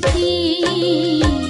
听。